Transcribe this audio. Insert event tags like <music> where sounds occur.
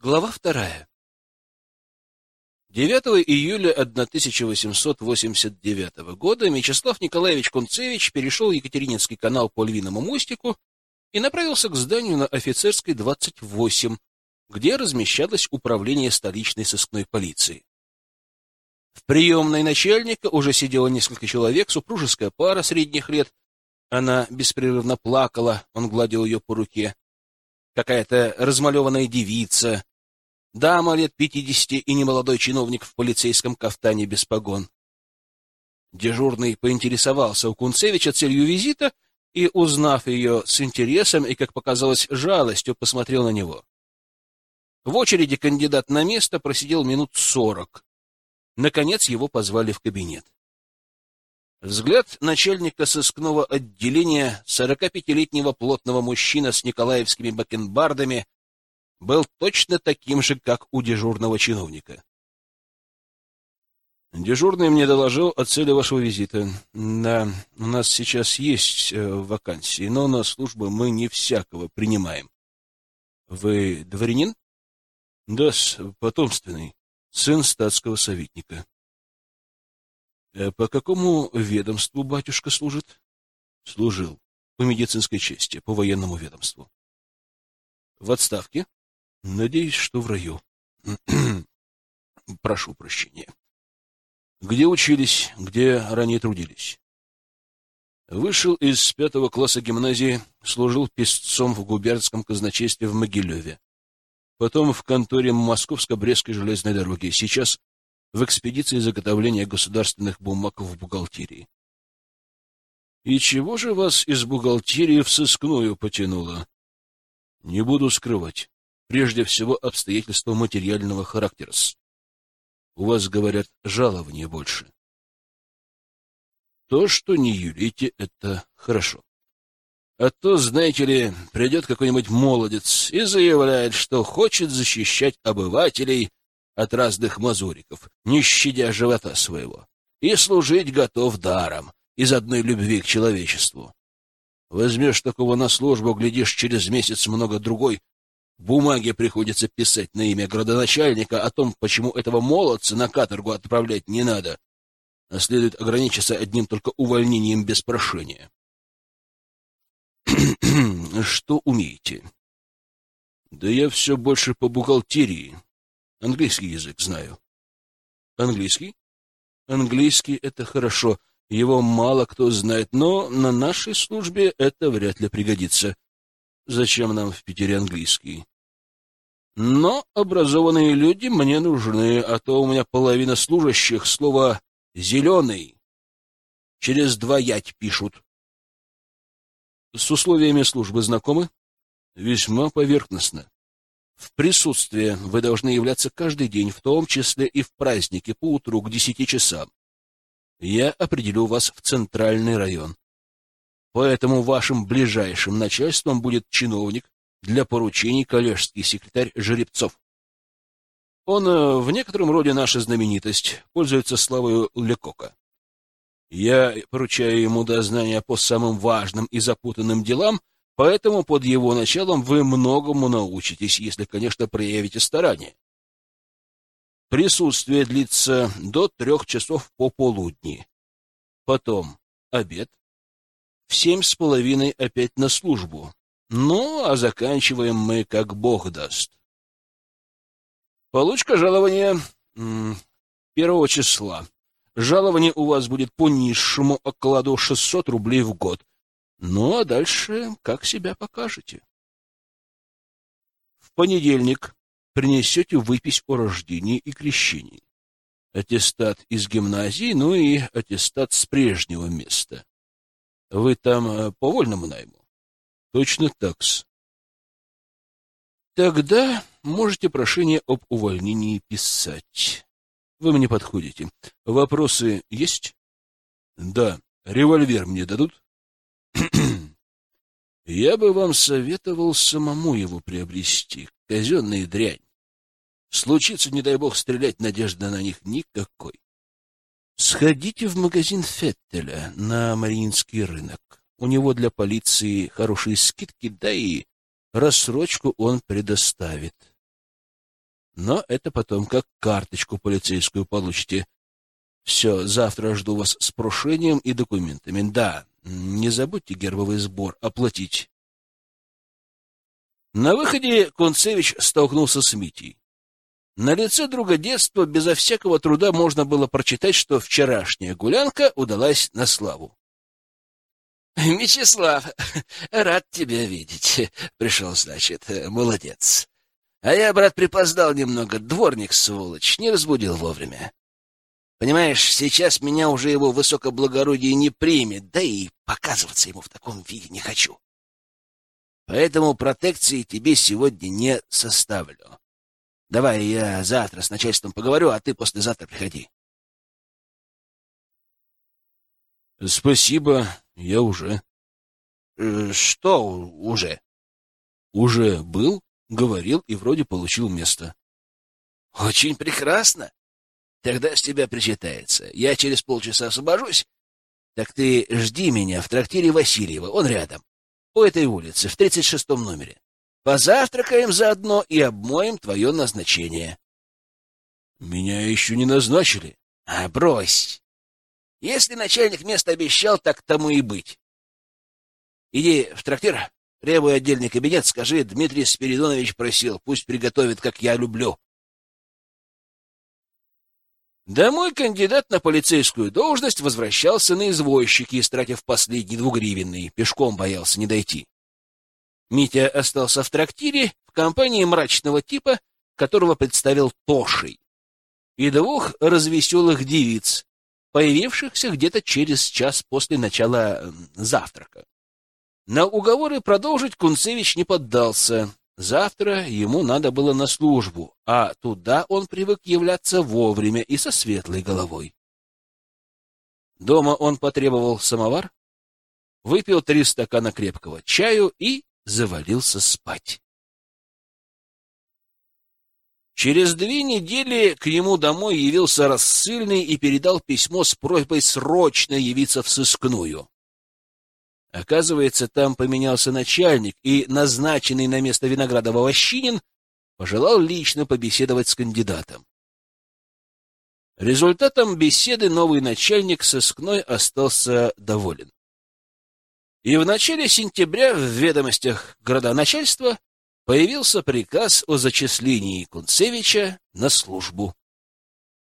Глава вторая. 9 июля 1889 года Мячеслав Николаевич Кунцевич перешел Екатерининский канал по Львиному мостику и направился к зданию на Офицерской 28, где размещалось управление столичной сыскной полиции. В приемной начальника уже сидело несколько человек, супружеская пара средних лет. Она беспрерывно плакала, он гладил ее по руке. Какая-то размалеванная девица, Дама лет пятидесяти и немолодой чиновник в полицейском кафтане без погон. Дежурный поинтересовался у Кунцевича целью визита и, узнав ее с интересом и, как показалось, жалостью, посмотрел на него. В очереди кандидат на место просидел минут сорок. Наконец его позвали в кабинет. Взгляд начальника сыскного отделения, 45-летнего плотного мужчина с николаевскими бакенбардами, был точно таким же, как у дежурного чиновника. Дежурный мне доложил о цели вашего визита. Да, у нас сейчас есть э, вакансии, но на службу мы не всякого принимаем. Вы дворянин? Да, потомственный, сын статского советника. Э, по какому ведомству батюшка служит? Служил. По медицинской части, по военному ведомству. В отставке? Надеюсь, что в раю. <clears throat> Прошу прощения. Где учились, где ранее трудились? Вышел из пятого класса гимназии, служил писцом в губернском казначействе в Могилеве. Потом в конторе Московско-Брестской железной дороги. Сейчас в экспедиции заготовления государственных бумаг в бухгалтерии. И чего же вас из бухгалтерии в сыскную потянуло? Не буду скрывать. Прежде всего, обстоятельства материального характера. У вас, говорят, жалование больше. То, что не юлите, это хорошо. А то, знаете ли, придет какой-нибудь молодец и заявляет, что хочет защищать обывателей от разных мазуриков, не щадя живота своего, и служить готов даром из одной любви к человечеству. Возьмешь такого на службу, глядишь, через месяц много другой бумаге приходится писать на имя градоначальника о том, почему этого молодца на каторгу отправлять не надо, а следует ограничиться одним только увольнением без прошения. <clears throat> Что умеете? Да я все больше по бухгалтерии. Английский язык знаю. Английский? Английский — это хорошо. Его мало кто знает, но на нашей службе это вряд ли пригодится. Зачем нам в Питере английский? Но образованные люди мне нужны, а то у меня половина служащих слово «зеленый» через два ять пишут. С условиями службы знакомы? Весьма поверхностно. В присутствии вы должны являться каждый день, в том числе и в праздники, по утру к десяти часам. Я определю вас в центральный район. Поэтому вашим ближайшим начальством будет чиновник для поручений коллежский секретарь Жеребцов. Он э, в некотором роде наша знаменитость, пользуется славой Лекока. Я поручаю ему дознания по самым важным и запутанным делам, поэтому под его началом вы многому научитесь, если, конечно, проявите старание. Присутствие длится до трех часов пополудни. Потом обед, в семь с половиной опять на службу. Ну, а заканчиваем мы, как Бог даст. Получка жалования первого числа. Жалование у вас будет по низшему окладу 600 рублей в год. Ну, а дальше как себя покажете. В понедельник принесете выпись о рождении и крещении. Аттестат из гимназии, ну и аттестат с прежнего места. Вы там э, по вольному найму? Точно такс. Тогда можете прошение об увольнении писать. Вы мне подходите. Вопросы есть? Да. Револьвер мне дадут? <clears throat> Я бы вам советовал самому его приобрести. Казенная дрянь. Случится, не дай бог, стрелять, надежды на них никакой. Сходите в магазин Феттеля на Мариинский рынок. У него для полиции хорошие скидки, да и рассрочку он предоставит. Но это потом как карточку полицейскую получите. Все, завтра жду вас с прошением и документами. Да, не забудьте гербовый сбор оплатить. На выходе Концевич столкнулся с Митей. На лице друга детства безо всякого труда можно было прочитать, что вчерашняя гулянка удалась на славу. Мечислав, рад тебя видеть. Пришел, значит, молодец. А я, брат, припоздал немного, дворник, сволочь, не разбудил вовремя. Понимаешь, сейчас меня уже его высокоблагородие не примет, да и показываться ему в таком виде не хочу. Поэтому протекции тебе сегодня не составлю. Давай я завтра с начальством поговорю, а ты послезавтра приходи. Спасибо, я уже. Э, что уже? Уже был, говорил и вроде получил место. Очень прекрасно. Тогда с тебя причитается. Я через полчаса освобожусь. Так ты жди меня в трактире Васильева, он рядом, по этой улице, в тридцать шестом номере. Позавтракаем заодно и обмоем твое назначение. Меня еще не назначили. А, брось. Если начальник место обещал, так тому и быть. Иди в трактир, требуй отдельный кабинет, скажи, Дмитрий Спиридонович просил, пусть приготовит, как я люблю. Домой кандидат на полицейскую должность возвращался на извозчике, истратив последний двугривенный, пешком боялся не дойти. Митя остался в трактире в компании мрачного типа, которого представил Тошей, и двух развеселых девиц, появившихся где-то через час после начала завтрака. На уговоры продолжить Кунцевич не поддался. Завтра ему надо было на службу, а туда он привык являться вовремя и со светлой головой. Дома он потребовал самовар, выпил три стакана крепкого чаю и завалился спать. Через две недели к нему домой явился рассыльный и передал письмо с просьбой срочно явиться в сыскную. Оказывается, там поменялся начальник, и назначенный на место Виноградова Ващинин пожелал лично побеседовать с кандидатом. Результатом беседы новый начальник сыскной остался доволен. И в начале сентября в ведомостях градоначальства появился приказ о зачислении Кунцевича на службу.